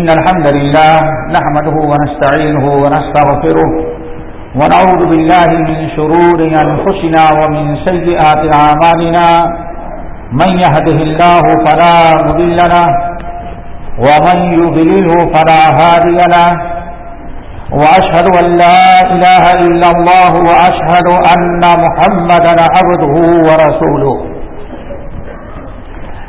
إن الحمد لله نحمده ونستعينه ونستغفره ونعوذ بالله من شرور أنفسنا ومن سيئات عامالنا من يهده الله فلا مضل له ومن يضلله فلا هادي له وأشهد أن لا إله إلا الله وأشهد أن محمدا عبده ورسوله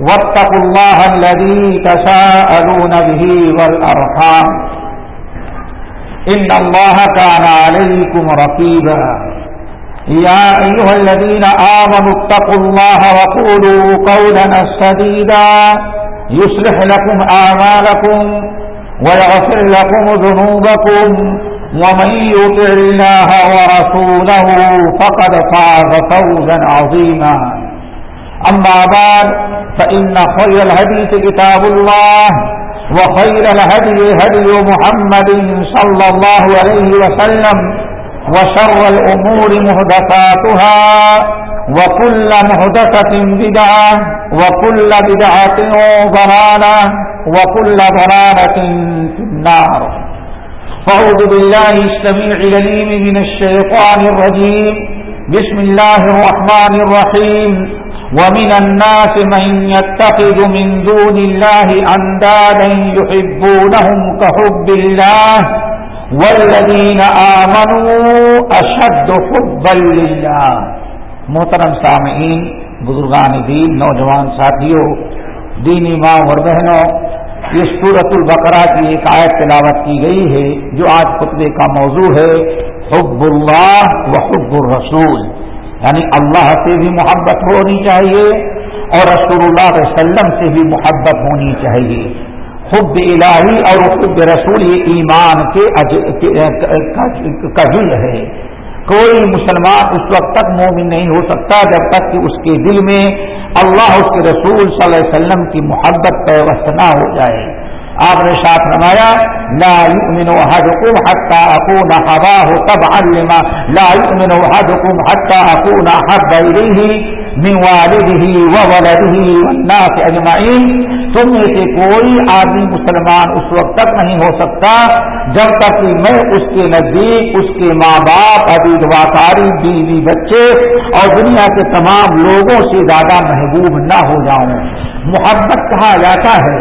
واتقوا الله الذي تساءلون به والأرحام. إن الله كان عليكم رقيبا. يا أيها الذين آمنوا اتقوا الله وقولوا قولا سديدا. يصلح لكم آمالكم ويغفر لكم ذنوبكم. ومن يطع الله ورسوله فقد فاز فوزا عظيما. أما بعد، فإن خير الهديث كتاب الله، وخير الهدي هدي محمد صلى الله عليه وسلم، وشر الأمور مهدفاتها، وكل مهدفة بدعة، وكل بدعة ضلالة، وكل ضلالة في النار. فأعوذ بالله السميع لليم من الشيطان الرجيم. بسم الله الرحمن الرحيم. ومن الناس من يتخذ من دون الله أندادا يحبونهم كحب الله والذين آمنوا أشد حبا لله. محترم سامعین، بزرگان دین، نوجوان ساتھیوں، دینی ماں اور بہنوں یہ سورت البقرہ کی ایک آیت تلاوت کی گئی ہے جو آج خطبے کا موضوع ہے، حب اللہ و حب الرسول. یعنی اللہ سے بھی محبت ہونی چاہیے اور رسول اللہ علیہ وسلم سے بھی محبت ہونی چاہیے۔ خب الہی اور خب رسول یہ ایمان کے قبل ہے۔ کوئی مسلمان اس وقت تک مومن نہیں ہو سکتا جب تک کہ اس کے دل میں اللہ، اس کے رسول صلی اللہ علیہ وسلم کی محبت پیوست نہ ہو جائے۔ آپ نے ساتھ نمایا لا يؤمن احدكم حتى اكون حواه تبعا لما لا يؤمن احدكم حتى اكون حب اليه من والده وولده والناس اجمعين تم میں سے کوئی آدمی مسلمان اس وقت تک نہیں ہو سکتا جب تک کہ میں اس کے نزدیک اس کے ماں باپ ابھی دواکاری بیوی، بچے اور دنیا کے تمام لوگوں سے زیادہ محبوب نہ ہو جاؤں۔ محبت کہا جاتا ہے؟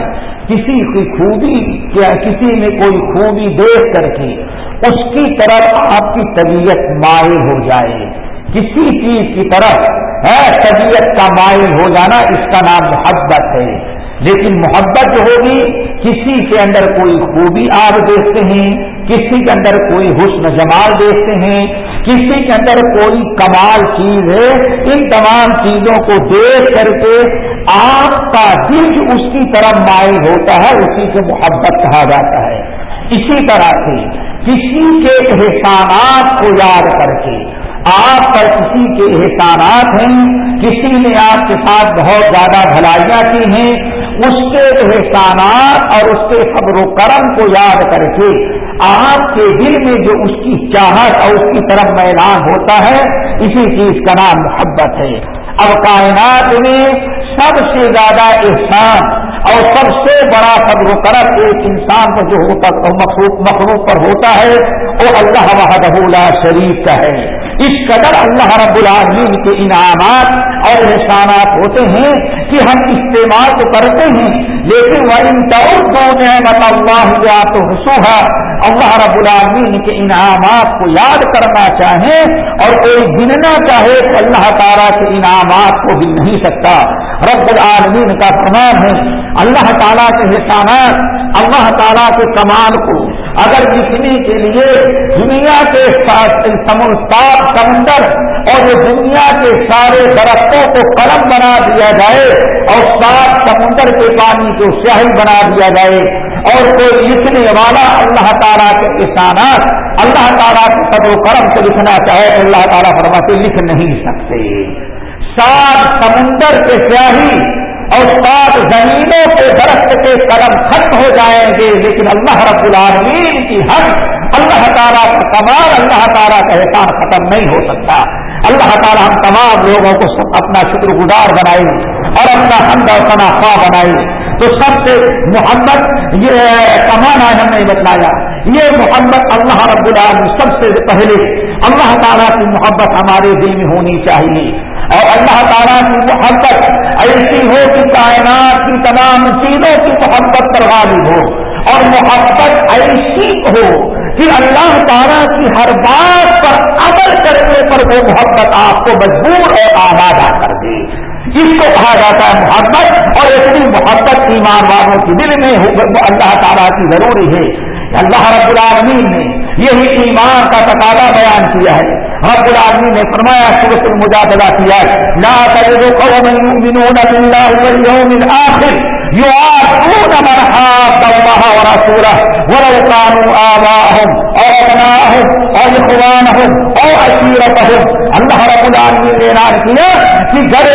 کسی کی خوبی یا کسی میں کوئی خوبی دیکھ کر کے اس کی طرف آپ کی طبیعت مائل ہو جائے۔ کسی چیز کی طرف ہاں، طبیعت کا مائل ہو جانا اس کا نام محبت ہے۔ لیکن محبت جو ہوگی کسی کے اندر کوئی خوبی آپ دیکھتے ہیں، کسی کے اندر کوئی حسن جمال دیکھتے ہیں کسی کے اندر کوئی کمال چیز ہے، ان تمام چیزوں کو دیکھ کر کے آپ کا دل اس کی طرف مائل ہوتا ہے، اسی سے محبت کہا جاتا ہے۔ اسی طرح سے کسی کے احسانات کو یاد کر کے آپ پر کسی کے احسانات ہیں کسی نے آپ کے ساتھ بہت زیادہ بھلائیاں کی ہیں، اس کے احسانات اور اس کے خبر و کرم کو یاد کر کے آپ کے دل میں جو اس کی چاہت اور اس کی طرف میدان ہوتا ہے، اسی چیز کا نام محبت ہے۔ اب کائنات میں سب سے زیادہ احسان اور سب سے بڑا صبر و کرم ایک انسان پر جو ہوتا مخلوق پر ہوتا ہے، وہ اللہ وحدہ شریف کا ہے۔ اس قدر اللہ رب العالمین کے انعامات اور احسانات ہوتے ہیں کہ ہم استعمال تو کرتے ہیں، لیکن وہ ان نعمت اللہ یا تو حسوہ اللہ رب العالمین کے انعامات کو یاد کرنا چاہیں اور کوئی گننا چاہے تو اللہ تعالیٰ کے انعامات کو بھی نہیں سکتا۔ رب العالمین کا فرمان ہے، اللہ تعالیٰ کے احسانات اللہ تعالیٰ کے کمال کو اگر لکھنے کے لیے دنیا کے سمندر اور یہ دنیا کے سارے درختوں کو قلم بنا دیا جائے اور سات سمندر کے پانی کو سیاہی بنا دیا جائے اور کوئی لکھنے والا اللہ تعالیٰ کے کسانات اللہ تعالیٰ کے قدر و کرم سے لکھنا چاہے اللہ تعالیٰ فرماتے لکھ نہیں سکتے۔ سات سمندر کے سیاہی اور سات زمینوں کے درخت کے قدم ختم ہو جائیں گے، لیکن اللہ رب العالمین کی حق اللہ تعالیٰ کا کمال اللہ تعالیٰ کا احسان ختم نہیں ہو سکتا۔ اللہ تعالیٰ ہم تمام لوگوں کو اپنا شکر گزار بنائی اور اپنا حمد اور خواہ بنائی تو سب سے محمد، یہ کمانا ہم نے بتلایا۔ یہ محمد اللہ رب العالمین سب سے پہلے اللہ تعالیٰ کی محبت ہمارے دل میں ہونی چاہیے۔ اور اللہ تعالیٰ کی محبت، ایسی ہو کہ کائنات کی تمام چیزوں کی محبت پر غالب ہو اور محبت ایسی ہو کہ اللہ تعالیٰ کی ہر بات پر عمل کرنے پر وہ محبت آپ کو مجبور اور آمادہ کر دے۔ جس کو کہا جاتا ہے محبت اور اتنی محبت ایمان والوں کی دل میں اللہ تعالیٰ کی ضروری ہے۔ اللہ رب العالمین نے یہی ایمان کا تقاضا بیان کیا ہے۔ رب العالمین نے فرمایا سورت المجادلہ کیا لا تجد قوم يؤمنون بالله واليوم الاخر يعادون من حاد الله ورسوله ولو كانوا آباءهم او ابناءهم او اخوانهم او عشيرتهم اللہ رب العالمین نے اعلان کیا کہ گر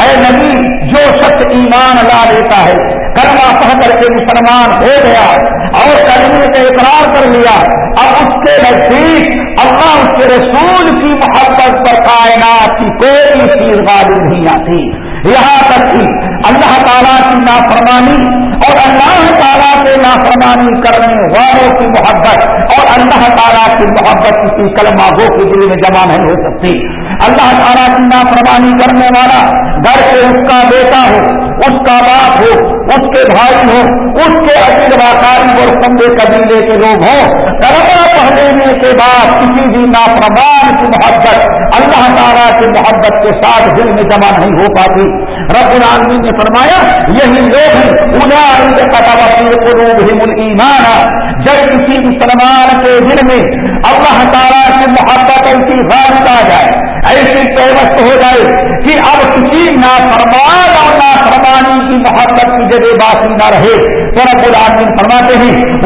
اے نبی، جو شخص ایمان لا لیتا ہے کرما پڑھ کر کے مسلمان ہو گیا اور کرنے کا اقرار کر لیا۔ اب اس کے نزدیک اللہ اس کے رسول کی محبت پر کائنات کی کوئی چیز غالب نہیں آتی۔ یہاں تک کہ اللہ تعالیٰ کی نافرمانی اور اللہ تعالیٰ سے نافرمانی کرنے والوں کی محبت اور اللہ تعالیٰ کی محبت کسی کلمہ گو کے دل میں جمع نہیں ہو سکتی۔ اللہ تعالیٰ کی نافرمانی کرنے والا گھر سے اس کا بیٹا ہو۔ اس کا باپ ہو، اس کے بھائی ہو، اس کے عقید واقعی اور سمجھے قبیلے کے لوگ ہوں۔ کرما پہلے کے بعد کسی بھی نافرمان کی محبت، اللہ تعالیٰ کی محبت کے ساتھ دل میں جمع نہیں ہو پاتی۔ رب العالمین نے فرمایا، یہی لوگ ہیں انہیں ایمان جب کسی مسلمان کے دل میں اللہ تعالیٰ کی محبت ان کی غالب آ جائے، ایسی پیوست ہو جائے کہ اب کسی نافرمان اور نافرمانی کی محبت کی جگہ باقی نہ رہے۔ تو رب العالمین فرماتے ہیں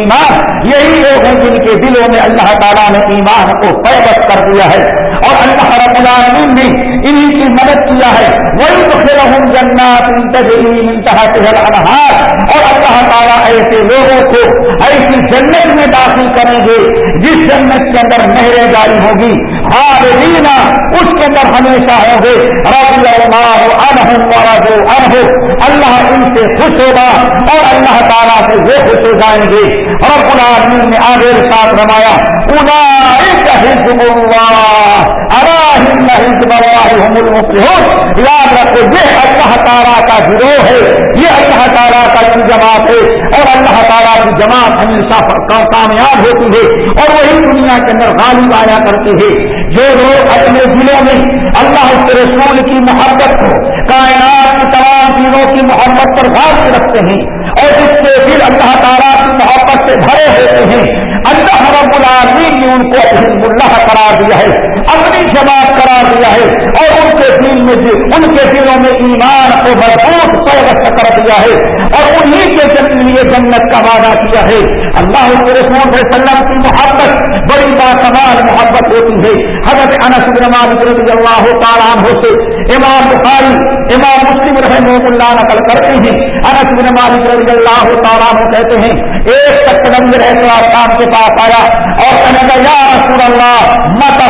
ایمان یہی لوگ ہیں جن کے دلوں میں اللہ تعالیٰ نے ایمان کو پیوست کر دیا ہے۔ اور اللہ رب العالمین نے انہیں کی مدد کیا ہے۔ وہی تو پھر ہوں جنات اور اللہ تعالیٰ ایسے لوگوں کو ایسی جنت میں داخل کریں گے، جس جنت کے اندر نہریں جاری ہوگی دینا اس کے اندر ہمیشہ ہوں گے رضی اللہ عنہ عنہ، اللہ ان سے خوش ہوگا اور اللہ تعالیٰ سے وہ خوش ہو جائیں گے۔ اور العالمین نے آگے ساتھ رمایا حزب اللہ حزب اللہ یاد رکھو، یہ اللہ تعالیٰ کا گروہ ہے، یہ اللہ تعالیٰ کا جماعت ہے، اور اللہ تعالیٰ کی جماعت ہمیشہ کامیاب ہوتی ہے، اور وہی دنیا کے اندر غالب آیا کرتی ہے۔ جو لوگ اپنے دلوں میں اللہ کے رسول کی محبت کو، کائنات کی تمام چیزوں کی محبت پر بات رکھتے ہیں، اور جس سے دل اللہ تعالیٰ کی محبت سے بھرے ہوتے ہیں۔ اللہ رب العالمین نے ان کو حزب اللہ قرار دیا ہے، اپنی جماعت قرار دیا ہے، اور ان کے دل میں ان کے دلوں میں ایمان کو بھرپور سوگت کر دیا ہے، اور انہیں کے لیے جنت کا وعدہ کیا ہے۔ اللہ کے رسول علیہ وسلم کی محبت بڑی باسمال محبت ہوتی ہے۔ حضرت انس بن مالک رضی اللہ تعالیٰ عنہ سے امام بخاری، امام مسلم رحمہ اللہ نقل کرتے ہیں۔ انس بن مالک رضی اللہ تعالیٰ عنہ کہتے ہیں، ایک تک نبی رہتے شام کے پاس آیا اور کہنے کا یا رسول اللہ، مت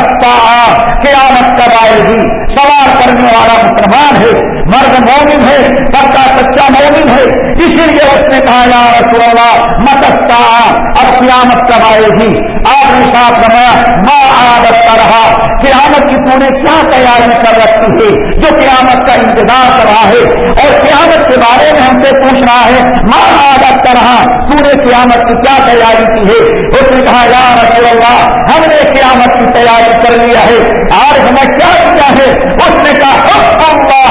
قیامت کب آئے گی سوال کرنے والا مسلمان ہے، مرد مومن ہے سب کا سچا مومن ہے، اسی لیے اس نے کہا، یا رسول اللہ، مت اب قیامت کب آئے گی آپ نے ساتھ رمایا ماں عادت کا رہا قیامت کی تو نے کیا تیاری کر رکھی ہے جو قیامت کا انتظار کر رہا ہے؟ اور قیامت کے بارے میں ہم سے پوچھ رہا ہے، ماں عادت کا رہا تو نے قیامت کی کیا تیاری کی ہے؟ اس نے کہا، یا رسول اللہ، ہم نے قیامت کی تیاری کر لیا ہے۔ آج ہمیں کیا کیا ہے؟ اس نے کہا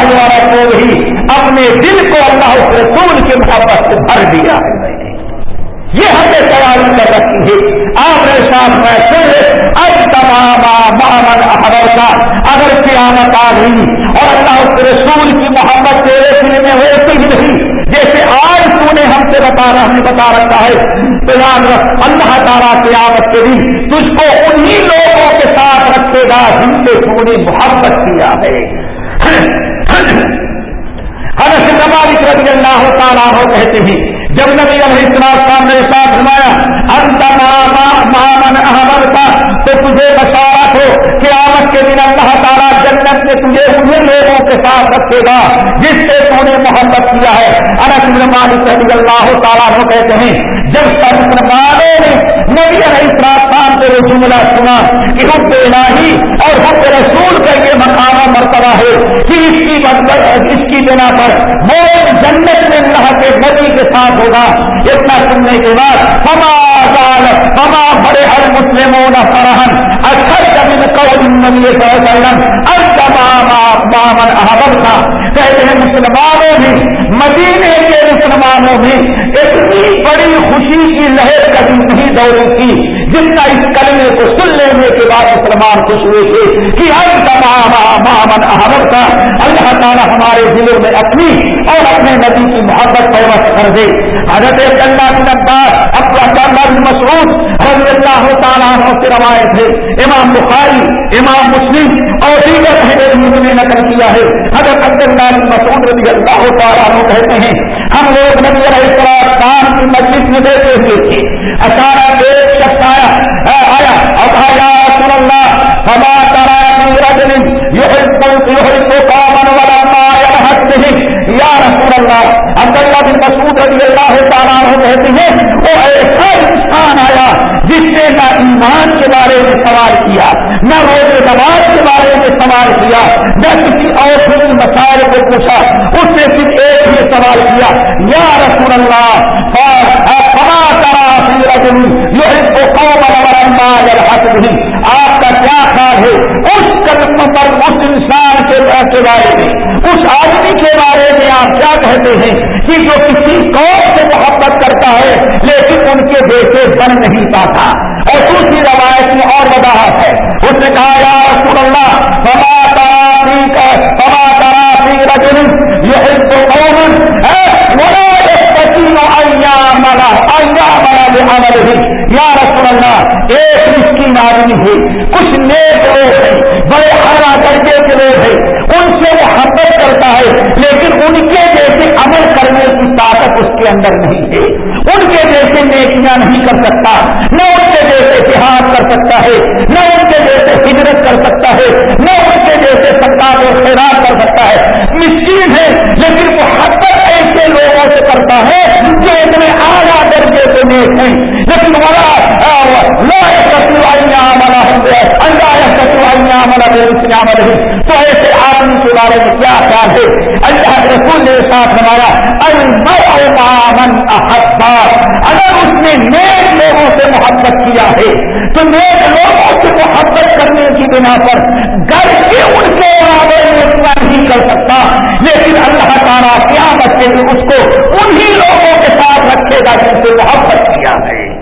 اللہ رسول ہی، اپنے دل کو اللہ اس رسول کی محبت سے بھر دیا ہے۔ یہ ہم نے تیاری کر رکھی ہے۔ آپ نے ساتھ میں پھر اب تمام محمد احمد کا اگر قیامت آ گئی اور اللہ اس رسول کی محبت تیرے دل میں ہوتی ہی نہیں، جیسے آج تو نے ہم سے بتا رہا ہمیں بتا رکھا ہے، تو یاد رکھ، اللہ تعالیٰ قیامت کے دن تجھ کو انہی لوگوں کے ساتھ رکھے گا جن سے تم نے محبت کیا ہے۔ حضرت نمالک رضی اللہ تعالیٰ ہو کہتے ہیں، جب نبی علیہ السلام صاحب نے ساتھ گھمایا انت مامن احمد کا تو تجھے بشارت ہو کہ آمد کے دن اللہ تعالیٰ جنت میں تجھے انہیں لوگوں کے ساتھ رکھے گا، جس سے تو نے محبت کیا ہے۔ انس مالک رضی اللہ تعالیٰ ہو کہتے ہیں جب مسلمانوں نے نبی علیہ السلام کو یہ جملہ سنا کہ حب الہی اور حب رسول کا یہ مقام مرتبہ ہے کہ اس کی اس کی بنا پر وہ جنت میں اللہ کے نبی کے ساتھ ہوگا، اتنا سننے کے بعد ہما ہما بڑے ہر مسلموں نہ فرحن اچھا زمین قول نبی صلی اللہ علیہ وسلم التمام احمد تھا کہتے ہیں مسلمانوں میں مدینے کے مسلمانوں میں اتنی بڑی خوشی کی لہر کبھی نہیں دوڑی تھی جتنا اس کلمے کو سن لینے کے بعد مسلمان خوش ہوئے تھے کہ ہر تمام مامن احمد کا اللہ تعالیٰ ہمارے دلوں میں اپنی اور اپنے نبی کی محبت پیوست کر دے۔ حضرت اللہ بن عباس اپنا بن مسعود رضی اللہ تعالیٰ سے روایت ہے۔ امام بخاری، امام مسلم اور دیگر نے نقل کیا ہے۔ حضرت عبداللہ بن مسعود رضی اللہ تعالیٰ کہتے ہیں ہم لوگ نبی علیہ السلام کی مجلس میں بیٹھے ہوئے تھے۔ اچانک ایک شخص آیا۔ آیا، اب آیا رسول اللہ ہما ترا رجل يحب يحب قوما ولما يلحق بهم یا رسول اللہ، عبداللہ بن مسعود رضی اللہ تعالیٰ عنہ کہتے ہیں وہ ایسا انسان آیا، جس نے نہ ایمان کے بارے میں سوال کیا، نہ روز نماز کے بارے میں سوال کیا، نہ کسی اور مسائل کو پوچھا، اس نے صرف ایک کیا؟ یا رسول اللہ آپ کا کیا خیال ہے؟ اس قدم پر اس انسان کے بارے میں، اس آدمی کے بارے میں آپ کیا کہتے ہیں؟ کہ جو کسی قوم سے محبت کرتا ہے، لیکن ان کے بیٹے بن نہیں پاتا۔ اور دوسری روایت میں اور وضاحت ہے۔ اس نے کہا، یا رسول اللہ بما ترافی کا بما ترافی رجن یا رسول اللہ ایک مسکین آدمی ہے کچھ نیک لوگ ہیں بڑے اعلیٰ درجے کے لوگ ہیں ان سے وہ حمل کرتا ہے لیکن ان کے جیسے عمل کرنے کی طاقت اس کے اندر نہیں ہے ان کے جیسے نیکیاں نہیں کر سکتا نہ ان کے جیسے اتحاد کر سکتا ہے نہ ان کے جیسے ہجرت کر سکتا ہے نہ ان کے جیسے سرکار اور خیرات کر سکتا ہے مسکین ہے، لیکن وہ کرتا ہے جو اتنے اعلیٰ درجے سے نیک ہیں۔ لیکن بڑا تو ایسے آدمی کے بارے میں کیا خیال ہے؟ اللہ کے رسول نے ساتھ ہمارا احبا۔ اگر اس نے نیک لوگوں سے محبت کیا ہے، تو نیک لوگوں سے محبت کرنے کی بنا پر گھر کے ان کے ارادے میں اتنا نہیں کر سکتا۔ لیکن اللہ تعالیٰ کیا بچے اس کو انہی لوگوں کے ساتھ رکھے گا جن سے محبت کیا ہے۔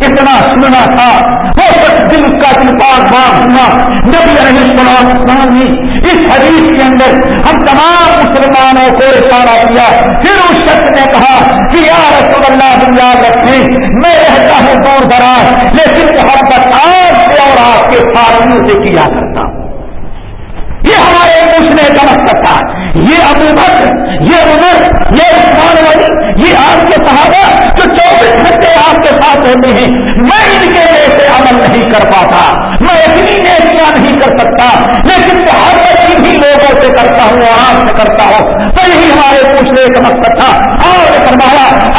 اتنا سننا تھا، وہ سب دل کا دل پاک بات سنا۔ نبی علیہ السلام نے اس حدیث کے اندر ہم تمام مسلمانوں کو اشارہ کیا۔ پھر اس شخص نے کہا کہ یا رسول اللہ، ہم یاد رکھیں، میں رہتا ہوں دور دراز، لیکن محبت آپ سے اور آپ کے فارمیوں سے کیا کرتا ہوں۔ یہ ہمارے پوچھنے کا مقصد تھا۔ یہ ابو بکر، یہ عمر، یہ عثمان والی یہ آپ کے صحابہ جو چوبیس گھنٹے آپ کے ساتھ ہوتے ہیں، میں ان کے جیسے عمل نہیں کر پاتا، میں اتنی نیکیاں نہیں کر سکتا لیکن محبت بھی لوگوں سے کرتا ہوں اور آپ سے کرتا ہوں، تو یہی ہمارے پوچھنے کا مقصد تھا۔ اور فرمایا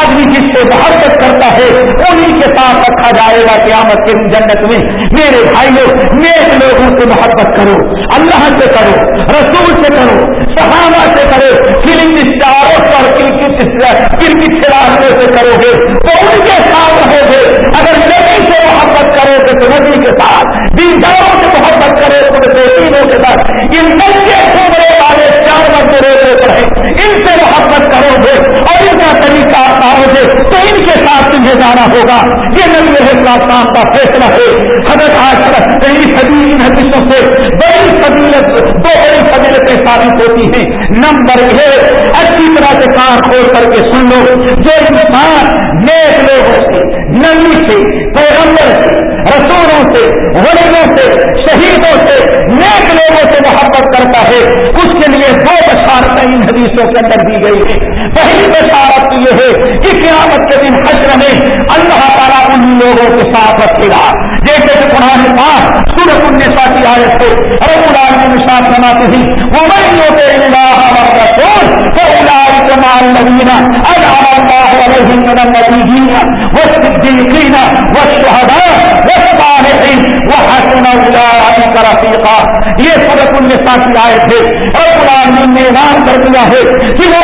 آدمی جس سے محبت کرتا ہے انہیں کے ساتھ رکھا جائے گا قیامت کے جنت میں۔ میرے بھائیوں نیک لوگوں سے محبت کرو۔ اللہ سے کرو، رسول سے کرو، صحابہ سے کرو فلم اسٹاروں پر کرکٹ کھلاڑیوں سے کرو گے؟ تو ان کے ساتھ رہو گے۔ اگر نبی سے محبت کرو گے تو نبی کے ساتھ۔ دینداروں سے محبت کرے تو بیٹینوں کے ساتھ۔ ان سب کے گھومنے والے چار بندے روڈے پر ہیں ان سے محبت کرو گے اور ان کا طریقہ اپناؤ گے تو ان کے ساتھ تمہیں جانا ہوگا۔ یہ نبی کام کا فیصلہ ہے۔ حضرت آج کئی صدی ان حدیثوں سے بڑی فضیلت، دو بڑی فضیلتیں ثابت ہوتی ہیں۔ نمبر ایک، اچھی طرح سے کار کھول کر کے سن لو۔ جو انسان نیک لوگوں سے، نبی سے، پیغمبر سے، رسولوں سے غریبوں سے، شہیدوں سے نیک لوگوں سے محبت کرتا ہے، اس کے لیے دو بشارتیں ان حدیثوں کے اندر دی گئی ہے پہلی بشارت یہ ہے کہ قیامت کے دن اللہ تعالیٰ ان لوگوں کے ساتھ رکھے گا۔ جیسے کہ قرآن پاک سورت النساء کی آیت سے رب العالمین میں ساتھ بناتے ہیں وہ بڑی ہوتے اللہ رسول وہ اولئک مع الذین انعم اللہ علیہم من النبیین والصدیقین والشہداء والصالحین وحسن اولئک رفیقا یہ سورت النساء کی آیت ہے۔ رب العالمین نے اعلان کر دیا ہے کہ وہ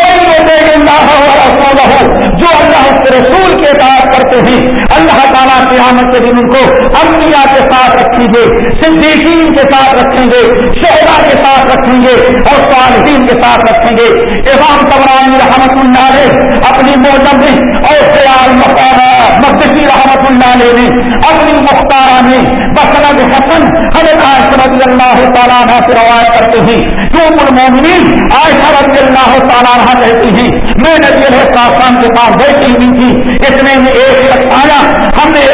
اللہ ورسولہ جو اللہ کے رسول کے اطاعت کرتے ہیں۔ اللہ تعالیٰ قیامت کے دن ان کو انبیاء کے ساتھ رکھیں گے، صدیقین کے ساتھ رکھیں گے شہدا کے ساتھ رکھیں گے اور صالحین کے ساتھ رکھیں گے۔ امام تبرانی رحمت اللہ نے اپنی موجم میں اور خیال مقدسی رحمت اللہ نے اپنی مختارہ میں بسند حسن حضرت عائشہ رضی اللہ تعالیٰ سے روایت کرتے ہیں۔ جو المومنین عائشہ رضی اللہ تعالیٰ کہتی ہیں میں نبی علیہ السلام کے پاس بیٹھی ہوئی تھی اتنے میں ایک شخص آیا۔ ہم نے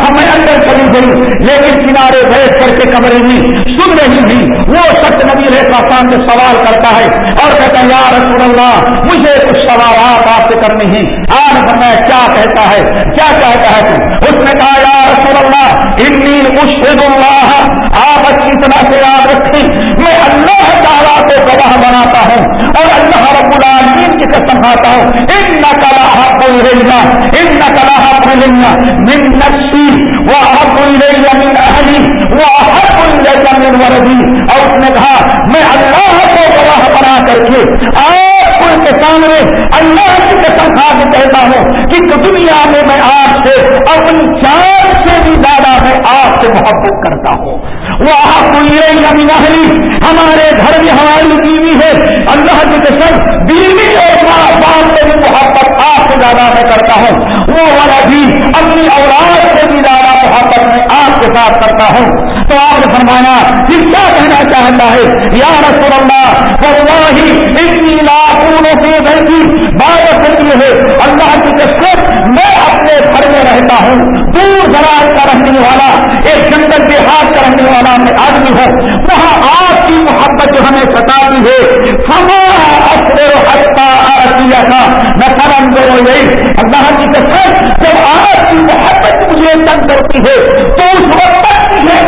ہمیں اندر چلی گئی، لیکن کنارے بیٹھ کر کے کمرے میں سن رہی تھی، وہ شخص نبی علیہ السلام سے سوال کرتا ہے، اور کہتا ہے، یا رسول اللہ، مجھے کچھ سوالات آپ سے کرنے ہیں۔ آج میں کیا کہتا ہے؟ کیا کہتا ہے تو؟ اس نے کہا، یا رسول اللہ، انی مشہد اللہ۔ آپ اچھی طرح سے یاد رکھیں، میں اللہ تعالیٰ کو گواہ بناتا ہوں، اور اللہ رب العالمین کی قسم کھاتا ہوں۔ ان نقلا حق الریا ان نقلا حق الریا من نفسی وہ حق الریا من اہلی وہ حق الریا من وردی اور اس نے کہا، میں اللہ کو گواہ بنا کر کے آپ ان کے سامنے اللہ کی قسم کھا کے کہتا ہوں کہ دنیا میں میں آپ سے اپنی جان سے بھی زیادہ میں آپ سے محبت کرتا ہوں۔ وہ آپ ہمارے گھر میں ہماری بیوی ہے۔ اللہ جی کی قسم بیوی اور ماں باپ سے بھی محبت آپ سے زیادہ میں کرتا ہوں۔ وہ والا بھی اپنی اولاد سے بھی زیادہ محبت میں آپ کے ساتھ کرتا ہوں۔ تو آپ نے فرمایا کہ کیا کہنا چاہتا ہے؟ یا رسول اللہ، واللہ اتنی لاکھوں سے غلطی بات یہ ہے، اللہ کی قسم میں اپنے گھر میں رہتا ہوں۔ دور دراز کا رہنے والا، ایک جنگل دیہات کا رہنے والا میں آدمی ہوں۔ وہاں آپ کی محبت جو ہمیں ستاتی ہے ہمارا اثر حتہ کیا تھا میں کرم دو یہی، اللہ کی قسم جب آپ کی محبت مجھے تنگ کرتی ہے، تو اس وقت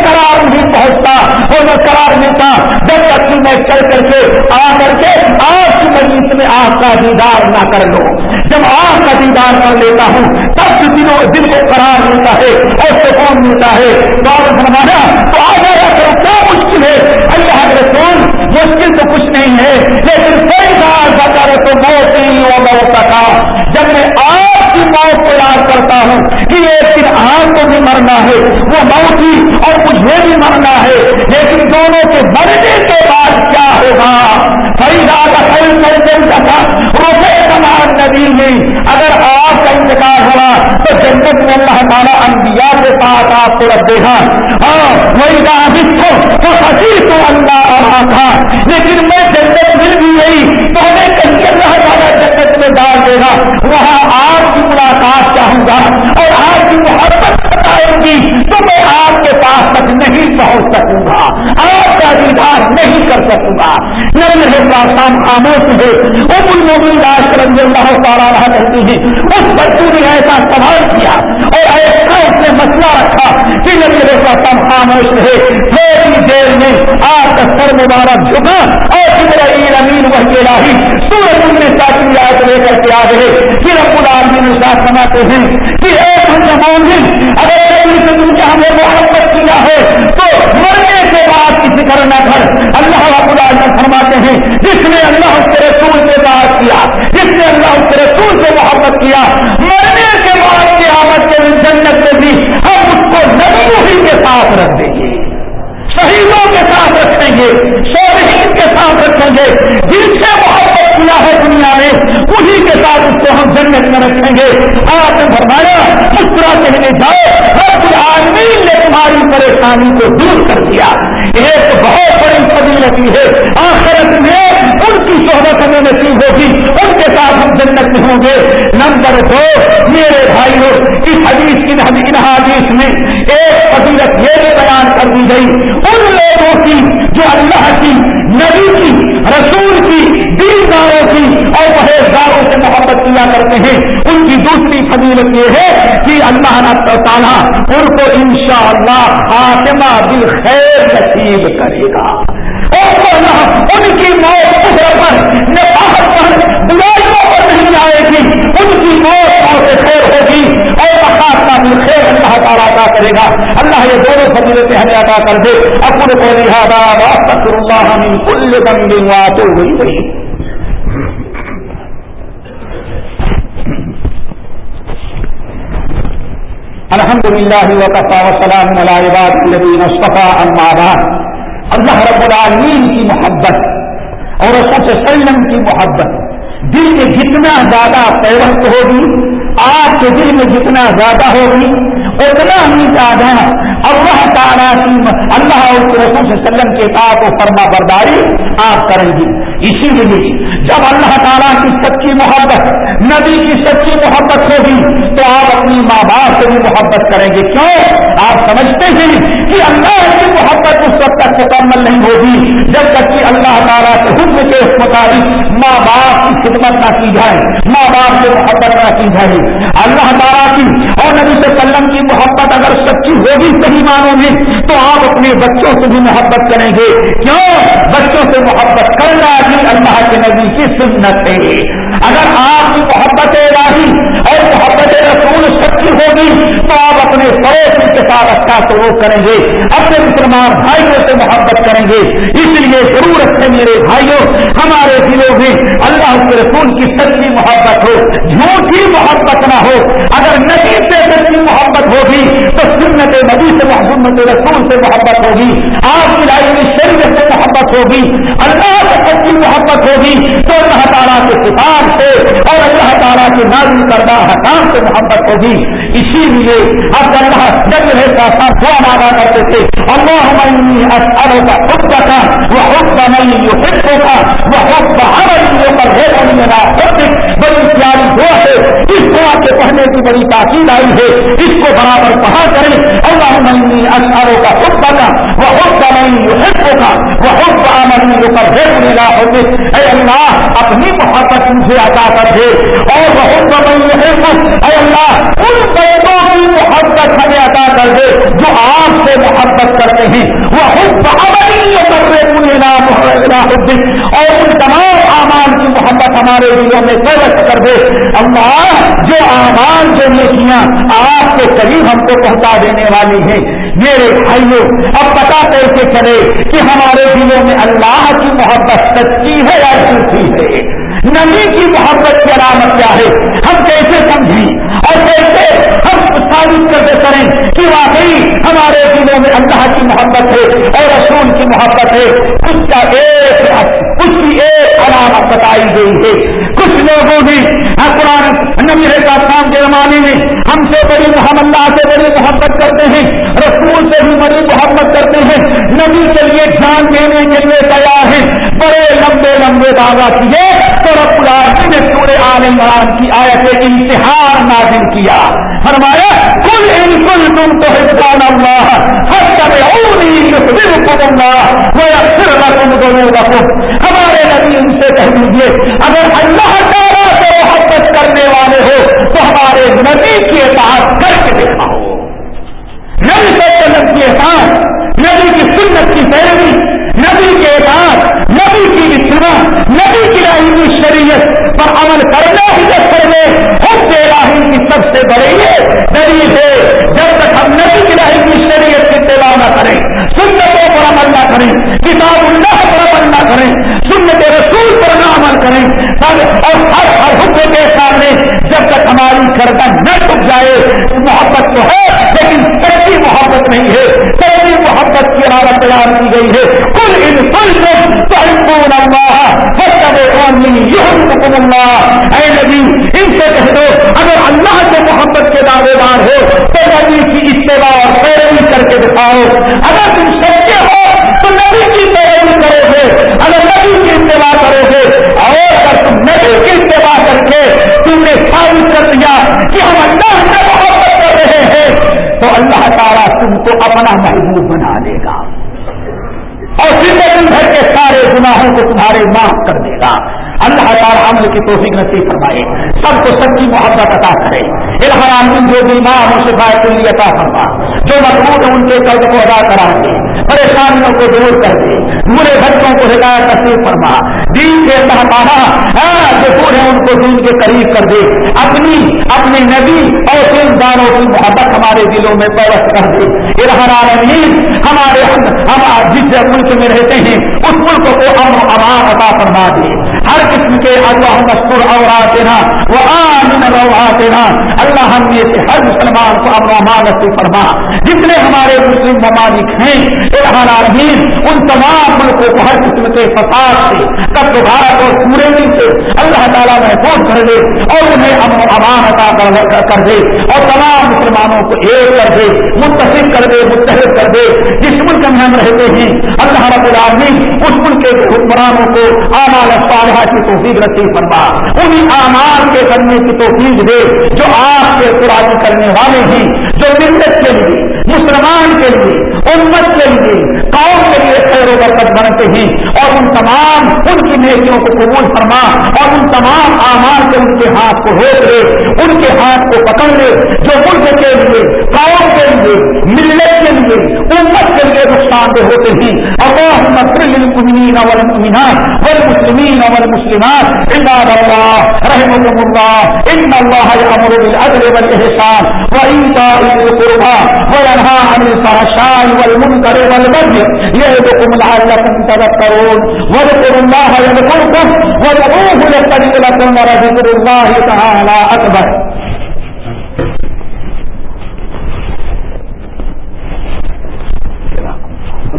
قرار نہیں پہنچتا اور میں قرار ملتا جب تک کہ میں چل کر کے آ کر کے آپ کی مجلس میں آپ کا دیدار نہ کر لو۔ جب آپ کا دیدار کر لیتا ہوں، تب دنوں دل کو قرار ملتا ہے اور سکون ملتا ہے۔ تو آپ تو آ جایا کرو، کیا مشکل ہے؟ اللہ کے رسول، مشکل تو کچھ نہیں ہے، لیکن کئی بار بتا رہے تو موت ہی وہ موت کا جب میں آپ کو یاد کرتا ہوں کہ ایک دن آپ کو بھی مرنا ہے، وہ موت ہی اور مجھے بھی مرنا ہے۔ لیکن دونوں کے مرنے کے بعد کیا ہوگا؟ فریدا کا خیل کر کے تھا۔ روپے سمان نبی میں اگر آپ کا انتقال ہوا تو جنت میں اللہ تعالیٰ انبیاء کے ساتھ آپ کو رکھ دے گا۔ ہاں وہی راہد کو تو حسیح تو اللہ آ تھا لیکن میں جنت مل بھی گئی تو ہمیں کہیں اللہ تعالیٰ جنت میں ڈال دے گا؟ وہاں آپ کی ملاقات چاہوں گا اور آپ کی محبت بتاؤں گی، تو میں آپ کے پاس تک نہیں پہنچ سکوں گا۔ آپ کا دیدار نہیں کر سکوں گا نہیں رہے گا شام خاموش ہے۔ وہ مل راج کرنگ اللہ تعالیٰ رہا کرتی ہے اس بچوں نے ایسا سوال کیا اور ایسا اس نے مسئلہ رکھا کہ نبی رہے گا شام خاموش رہے تھوڑی دیر میں آپ کا سر مبارک جھکا اور ابراہیم امین وحی الہی سورج نے ساتھی یاد لے کر کے آ گئے۔ پھر اب العالمین ساتھ سناتے ہیں کہ ایک ہم اگر کبھی سے ہمیں محبت کیا ہے، تو مرنے کے نہ کر اللہ رب العالمین فرماتے ہیں، جس نے اللہ اس کے رسول سے بات کیا، جس نے اللہ اس کے رسول سے محبت کیا، مرنے کے بعد کی آمد کے جنت میں بھی ہم اس کو نبیوں ہی کے ساتھ رکھ دیں گے۔ شہیدوں کے ساتھ رکھیں گے، شہید کے ساتھ رکھیں گے۔ جن سے محبت کیا ہے دنیا میں انہی کے ساتھ اس کو ہم جنت میں رکھیں گے۔ آپ نے فرمایا، اس طرح کہنے جاؤ رب العالمین نے تمہاری پریشانی کو دور کر دیا۔ ایک بہت بڑی فضیلتی ہے۔ آخرت میں ان کی شہرت گے۔ نمبر دو، میرے بھائیوں، اس حدیث کی حدیث میں ایک فضیلت یہ بھی بیان کر دی گئی۔ ان لوگوں کی، جو اللہ کی، نبی کی، رسول کی دینداروں کی اور پرہیزگاروں سے محبت کیا کرتے ہیں۔ ان کی دوسری فضیلت یہ ہے کہ اللہ تعالیٰ ان کو انشاءاللہ خاتمہ بھی خیر نصیب کرے گا۔ اور ان کی موت پر نفاق پر برائیوں پر نہیں آئے گی۔ ان کی موت سے خیر ہوگی اور خاتمہ بھی خیر اللہ تعالیٰ ادا کرے گا۔ اللہ یہ دونوں فضیلتیں ہمیں ادا کر دے۔ اپنے کو لہٰذا اللہ کل گنگی واتو ہوئی گئی الحمد للہ وقفا وسلام عباد الذین اصطفى اما اللہ رب العالمین کی محبت اور سچ سلم کی محبت. دل میں جتنا زیادہ پیوست ہوگی آپ کے دل میں جتنا زیادہ ہوگی، اتنا ہی زیادہ اللہ تعالیٰ کی اللہ اور رسول صلی وسلم کے ساتھ و فرما برداری آپ کریں گی. اسی لیے جب اللہ تعالیٰ کی سچی محبت، نبی کی سچی محبت ہوگی، تو آپ اپنی ماں باپ سے بھی محبت کریں گے۔ کیوں؟ آپ سمجھتے ہیں کہ اللہ کی محبت اس وقت تک مکمل نہیں ہوگی، جب تک کہ اللہ تعالیٰ کے حکم کے مطابق ماں باپ کی خدمت نہ کی جائے۔ ماں باپ سے محبت نہ کی جائے اللہ تعالیٰ کی اور نبی صلی اللہ علیہ وسلم کی محبت اگر سچی ہوگی، صحیح معنوں میں، تو آپ اپنے بچوں سے بھی محبت کریں گے۔ کیوں؟ بچوں سے محبت کرنا بھی اللہ کے نبی کی سنت ہے۔ اگر آپ کی محبت الہی اور محبت رسول سچی ہوگی، تو آپ اپنے پڑوسی کے ساتھ اچھا سلوک کریں گے۔ اپنے مسلمان بھائیوں سے محبت کریں گے۔ اس لیے ضرورت ہے میرے بھائیوں، ہمارے دلوں میں اللہ کے رسول کی سچی محبت ہو جھوٹی محبت نہ ہو۔ اگر نبی سے سچی محبت ہوگی، تو سنت نبی سے محمد رسول سے محبت ہوگی۔ آپ کی لائی شریعت سے محبت ہوگی۔ اللہ سے سچی محبت ہوگی۔ تو اللہ تعالیٰ کے کتاب سے اور اللہ تعالیٰ کے نازل کردہ حکام سے محبت ہوگی۔ اسی لیے اب اللہ جب رہے کا ساتھ دعا مانگا کرتے تھے اللہ ہماری ارو کا خود کا تھا وہ خود کا نہیں جو حصوں کا وہ خود کا ہر بہار پر ہے میرا خود بڑی پیاری دعا ہے۔ اس دعا کے پڑھنے کی بڑی تاکید آئی ہے۔ اس کو برابر کہا کریں؟ اللہ معنی ارو کا خود کا تھا وہ خود کا نہیں جو حصوں کا وہ خود کا بہار پر ہے میرا ہوتے اے اللہ، اپنی محبت مجھے عطا کر دے۔ اور وہ خود بہت بڑی ہے اے اللہ، ان بندوں کی محبت ہمیں عطا کر دے جو آپ سے محبت کرتے ہیں۔ وہ خود بہبری اور ان تمام اعمال کی محبت ہمارے دلوں میں سرست کر دے۔ اللہ جو اعمال، جو نیکیاں آپ کے قریب ہم کو پہنچا دینے والی ہیں۔ میرے بھائیوں، اب پتا کیسے چلے کہ ہمارے دلوں میں اللہ کی محبت سچی ہے یا جھوٹھی ہے؟ نبی کی محبت کی علامت کیا ہے؟ ہم کیسے سمجھیں؟ اور کیسے ہم ثابت کرتے کریں کہ واقعی ہمارے دلوں میں اللہ کی محبت ہے اور رسول کی محبت ہے۔ اس کا ایک اس کی ایک علامت بتائی گئی ہے۔ کچھ لوگوں نے قرآن نبی کا کام کے زمانے میں ہم سے بڑی محمد اللہ سے بڑی محبت کرتے ہیں، رسول سے بھی بڑی محبت کرتے ہیں۔ نبی کے لیے جان دینے کے لیے تیار ہیں۔ بڑے لمبے لمبے دعویٰ کیے تو رب العالمین نے پورے عال عمران کی آیت امتحان نازل کیا۔ فرمایا کل ان کل تم تو حسان اللہ ہر طرح ہمارے نبی ان سے کہہ دیجیے اگر اللہ تعالیٰ سے محبت کرنے والے ہو تو ہمارے نبی کی اطاعت کر کے دکھاؤ نبی سے طلب کی احساس نبی کی سنت کی پیروی نبی کے اطاعت نبی کی اطلاع نبی کی راہی شریعت پر عمل کرنا ہی جب کرنے ہم کے راہی کی سب سے بڑی دلیل ہے۔ جب تک ہم نبی کی راہی کی شریعت کی اتباع نہ کریں، سنتوں پر عمل نہ کریں، کتاب اللہ پر عمل نہ کریں، سنت رسول پر نہ عمل کریں، اور ہر ہر حکم کے سامنے جب تک ہماری گردن نہ ٹوٹ جائے، محبت تو ہے۔ اے نبی، ان سے کہہ دو، اگر اللہ کے محبت کے دعوے دار ہو، تو نبی کی اجتماع اور پیروی کر کے دکھاؤ۔ اگر تم سچے ہو، تو نبی کی پیروی کرو گے۔ اگر نبی کی اجتماع کرو گے، اور اگر تم نبی کی اجتماع کر کے تم نے ثابت کر دیا کہ ہم اللہ سے محبت کر رہے ہیں، تو اللہ تعالیٰ تم کو اپنا محبوب بنا لے گا۔ اور زندگی بھر کے سارے گناہوں کو تمہارے معاف کر دے گا۔ اللہ تعالیٰ عمل کی توفیق نصیب فرمائے۔ سب کو سچی محبت عطا کرے۔ الحرام جو بیمار ان سے باعث عطا فرما۔ جو مضبوط ان کے قرض کو ادا کرا دے۔ پریشانیوں کو دور کر دے۔ برے بچوں کو ہدایت نصیب فرما۔ دین کے اللہ تعالیٰ ہاں، جو دور ہے ان کو دین کے قریب کر دے۔ اپنی اپنی نبی اور دین داروں کی محبت ہمارے دلوں میں پیوست کر دے۔ الحرام ہمارے ہم جس ملک میں رہتے ہیں، اس ملک کو امن امان عطا فرما دے۔ ہر قسم کے اللہ مشکور اوراق دینا وہ آمن روحات دینا اللہ ہم یہ سے ہر مسلمان کو امن امان سے فرما۔ جتنے ہمارے مسلم ممالک ہیں عالمین ان تمام ملکوں کو ہر قسم کے فساد سے تب بھارت اور پورے دن سے اللہ تعالیٰ محفوظ کر دے اور انہیں امن و امان عطا کر دے اور تمام مسلمانوں کو ایک کر دے متصف کر دے، متحد کر دے۔ جس ملک میں ہم رہتے ہیں، اللہ رب العالمین اس ملک کے حکمرانوں کو آمال صالحہ کی توفیق نصیب فرما انہیں آمار کے کرنے کی توفیق دے جو آپ کے قرآن کرنے والے ہیں، جو ملت کے لیے، مسلمان کے لیے، امت کے لیے، قوم کے لیے خیر و برکت بنتے ہیں۔ اور ان تمام، ان کی نیکیوں کو قبول فرما اور ان تمام آمار سے ان کے ہاتھ کو روک لے ان کے ہاتھ کو پکڑ لے، جو ملک کے لیے لیے ہوتے ہیں۔ اللہ المؤمنین والمؤمنات والمسلمین والمسلمات۔ عباد اللہ رحمكم الله ان الله يأمر بالعدل والإحسان وإيتاء ذي القربى وينهى عن الفحشاء والمنكر والبغي يعظكم لعلكم تذكرون واذكروا الله يذكركم وادعوه يستجب لكم ولذكر الله تعالى أكبر